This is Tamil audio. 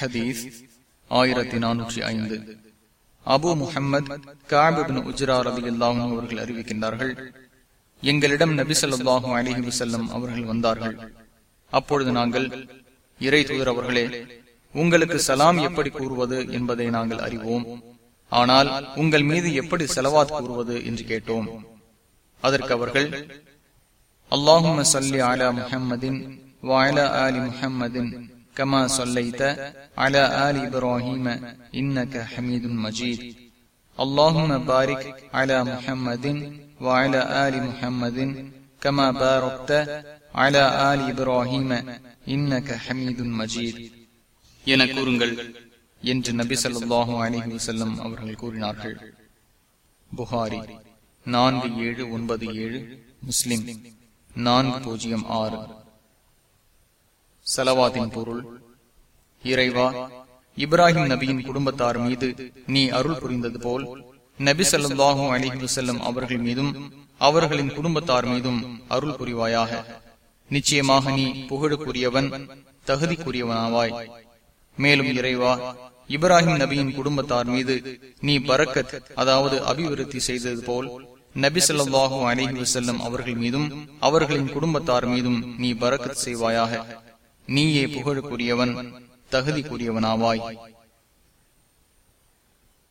ஹதீஸ் ஆயிரத்தி நானூற்றி ஐந்து. அபு முஹம்மது காபிபின் உஜ்ரா ரதி அல்லாஹும் அவர்கள் அறிவிக்கின்றார்கள் எங்களிடம் நபி சொல்லாஹும் அலிஹி வசல்லம் அவர்கள் வந்தார்கள். அப்பொழுது நாங்கள் இறை தூதர் அவர்களே உங்களுக்கு சலாம் எப்படி கூறுவது என்பதை நாங்கள் அறிவோம். ஆனால் உங்கள் மீது எப்படி செலவாத் கூறுவது? என்று கேட்டோம். அதற்கு அவர்கள் அல்லாஹும் சல்லி அலா முஹம்மதின் வாயலா அலி முஹம்மதின் كما صليت على آل إبراهيم إنك حميد مجيد اللهم بارك على محمد وعلى آل محمد كما باركت على آل إبراهيم إنك حميد مجيد என கூறுங்கள் என்று நபி சொல்லாஹு அலிஹி வசல்லம் அவர்கள் கூறினார்கள் புகாரி நான்கு ஏழு ஒன்பது ஏழு முஸ்லிம் நான்கு பூஜ்ஜியம் ஆறு செலவாதின் பொருள். இறைவா இப்ராஹிம் நபியின் குடும்பத்தார் மீது நீ அருள் புரிந்தது போல் நபி சொல்லாஹு அலிஹி செல்லும் அவர்கள் மீதும் அவர்களின் குடும்பத்தார் மீதும் அருள் புரிவாயாக. நிச்சயமாக நீ புகழுக்குரியவன் தகுதிக்குரியவனாவாய். மேலும் இறைவா இப்ராஹிம் நபியின் குடும்பத்தார் மீது நீ பரக்கத் அதாவது அபிவிருத்தி செய்தது போல் நபி சொல்லாஹு அலிஹி செல்லும் அவர்கள் மீதும் அவர்களின் குடும்பத்தார் மீதும் நீ பரக்கத் செய்வாயாக. நீயே புகழுக்குரியவன் தகுதிக்குரியவனாவாய்.